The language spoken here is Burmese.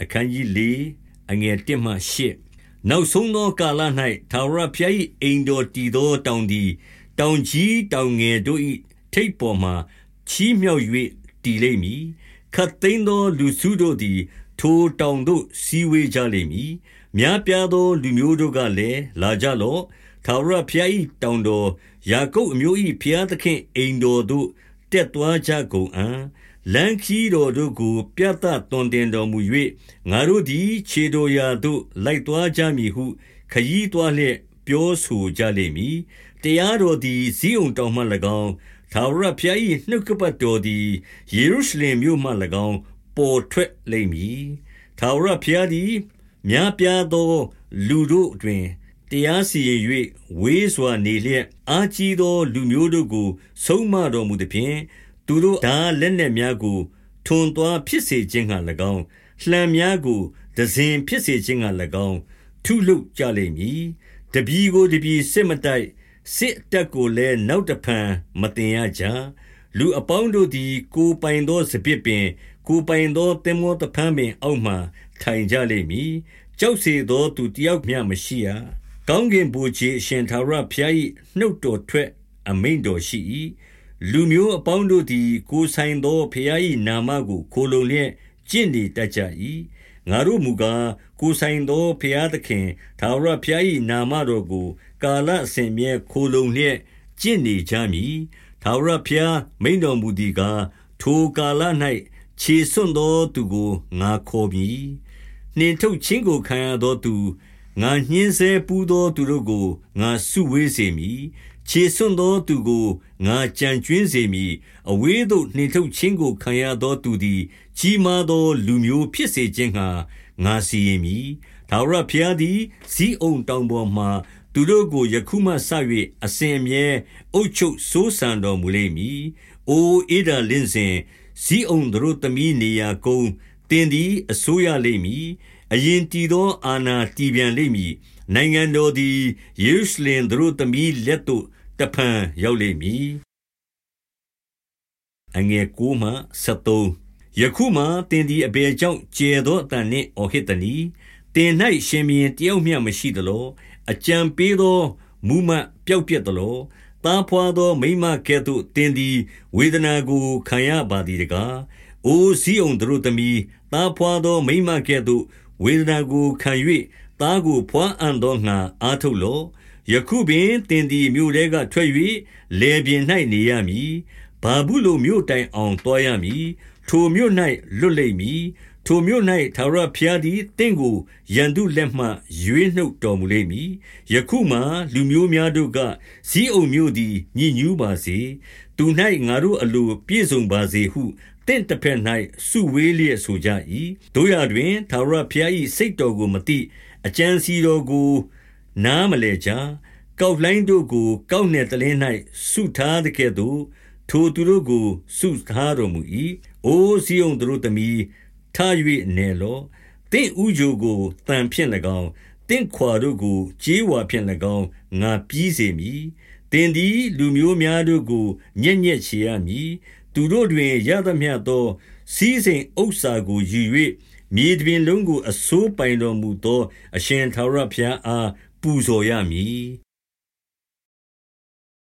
အခန်းကြီး၄အငယ်1မှ8နောက်ဆုံးသောကာလ၌သာဝရဖျား၏အိမ်တော်တည်သောတောင်သည်တောင်ကြီးတောင်ငယ်တို့၏ထိပ်ပေါ်မှချီးမြှောက်၍တည်လိမ့်မည်ခတ်သိမ်းသောလူစုတို့သည် ထိုတောင်သို့စီဝေးကြလိမ့်မည်များပြားသောလူမျိုးတို့ကလည်းလာကြလော့ထာဝရဘုရား၏တောင်တော်ယာကုပ်အမျိုး၏ဘုရားသခင်အိမ်တော်သို့တက်သွားကြကုန်အံ့ လမ်းခီးတော်တို့ကို ပြတ်သားတွင်တင်တော်မူ၍ငါတို့သည် ခြေတော်ရာသို့ လိုက်သွားကြမည်ဟုခยีသွားလျက် ပြောဆိုကြလိမ့်မည် တရားတော်သည် ဇိအုန်တောင်မှ၎င်း ထာဝရဘုရား၏နှုတ်ကပတ်တော်သည် ယေရုရှလင်မြို့မှ၎င်း ပေါ်ထွက်လိမ့်မည် ထာဝရဘုရားသည် များပြားသော လူတို့တွင် တရားစီရင်၍ဝေးစွာနေလျက် အာကြီးသော လူမျိုးတို့ကို ဆုံးမတော်မူသည်ဖြင့် သူတို့ဒါလက်နက်များကို ထွန်သွားဖြစ်စေခြင်းက၎င်းလှံများကိုဒဇင်ဖြစ်စေခြင်းက၎င်း ထုလုပ်ကြလိမ့်မည်တပြီကိုတပြီစစ်မတိုက်စစ်တက်ကိုလည်းနောက်တဖန်မတင်ရကြလူအပေါင်းတို့သည် ကိုပိုင်သောစပစ်ပင် ကိုပိုင်သောတင်မောတဖန်ပင် အောက်မှထိုင်ကြလိမ့်မည်ကြောက်စေသောသူတယောက်မျှမရှိရကောင်းကင်ဘုရားအရှင်သာရဖျား၏နှုတ်တော်ထွက် အမိန်တော်ရှိ၏ လူမျိုးအပေါင်းတို့သည် ကိုဆိုင်သောဖျား၏နာမကို ခိုလုံလျက် ကျင့်နေတတ်ကြ၏ငါတို့မူကား ကိုဆိုင်သောဖျားသခင်သာရဖျား၏နာမတော်ကို ကာလအစဉ်မြဲ ခိုလုံလျက် ကျင့်နေကြမည်သာရဖျား မိန်တော်မူသည်ကား ထိုကာလ၌ခြေစွန့်သောသူကို ငါခေါ်ပြီးနှင်ထုတ်ခြင်းကို ခံရသောသူ ငါညှင်းဆဲပူးသော သူတို့ကို ငါစုဝေးစေမည် ခြေစွန့်သောသူကိုငါကြံကျွင်းစေမည်အဝေးသို့နှင်ထုတ်ခြင်းကိုခံရသောသူသည် ကြီးမားသော လူမျိုးဖြစ်စေခြင်းငှာငါစီရင်မည်ဒါဝရဖျားသည်ဇီးအုံတောင်ပေါ်မှသူတို့ကိုယခုမှဆ၍အစဉ်အမြဲအုပ်ချုပ်စိုးစံတော်မူလိမ့်မည်။အိုအေဒါလင်းစဉ်ဇီးအုံတို့သမီးနေရာကုန်းတင်သည်အစိုးရလိမ့်မည်အရင်တည်သောအာဏာတည်ပြန်လိမ့်မည်နိုင်ငံတော်သည်ယေရုရှလင်တို့သမီးလက်သို့ တဖန်ရောက်လိမ့်မည်အငယ်9မှ73ယခုမှတင်သည်အဘယ်ကြောင့်ကျေသောအတန်နှင့်အော်ဟစ်တနီတင်၌ရှင်မင်းတယောက်မျှမရှိသလောအကြံပေးသောမူမပျောက်ပြက်သလောသားဖွာသောမိမကဲ့သို့တင်သည်ဝေဒနာကိုခံရပါသည်တကားအိုစည်းအောင်တို့သမီးသားဖွာသောမိမကဲ့သို့ဝေဒနာကိုခံ၍သားကိုဖွာအံ့သောငါအားထုတ်လော့ ယခုပင်တင်သည်မြို့ထဲကထွက်၍လေပြင်း၌နေရမည်ဘာဘူးလိုမြို့တိုင်အောင်တွားရမည်ထိုမြို့၌လွတ်လိမ့်မည်ထိုမြို့၌သာရဖျားသည်တင့်ကိုရန်သူလက်မှရွေးနှုတ်တော်မူလိမ့်မည်ယခုမှလူမျိုးများတို့ကစည်းအုံမြို့သည်ညဉ့်ညူးပါစေသူ၌ငါတို့အလိုပြည့်စုံပါစေဟုတင့်တစ်ဖက်၌စုဝေးလျက်ဆိုကြ၏တို့ရတွင်သာရဖျား၏စိတ်တော်ကိုမသိအကြံစီတော်ကို နားမလဲကြကောက်လိုင်းတို့ကို ကောက်နယ်တလင်း၌စုထားတဲ့ကဲ့သို့ထိုသူတို့ကိုစုထားတော်မူ၏အိုးစည်းုံတို့သမီးထား၍နေလောတင့်ဥဂျိုကိုတန်ဖြင့်၎င်းတင့်ခွာတို့ကိုကြေးဝါဖြင့်၎င်းငါပြီးစေမည်တင်သည်လူမျိုးများတို့ကိုညက်ညက်ချေရမည်သူတို့တွင်ရသမျှသောစည်းစိမ်ဥစ္စာကိုယူ၍မြေတွင်လုံးကိုအစိုးပိုင်တော်မူသော အရှင်ထာဝရဘုရားအား ပူဇော်ရမည်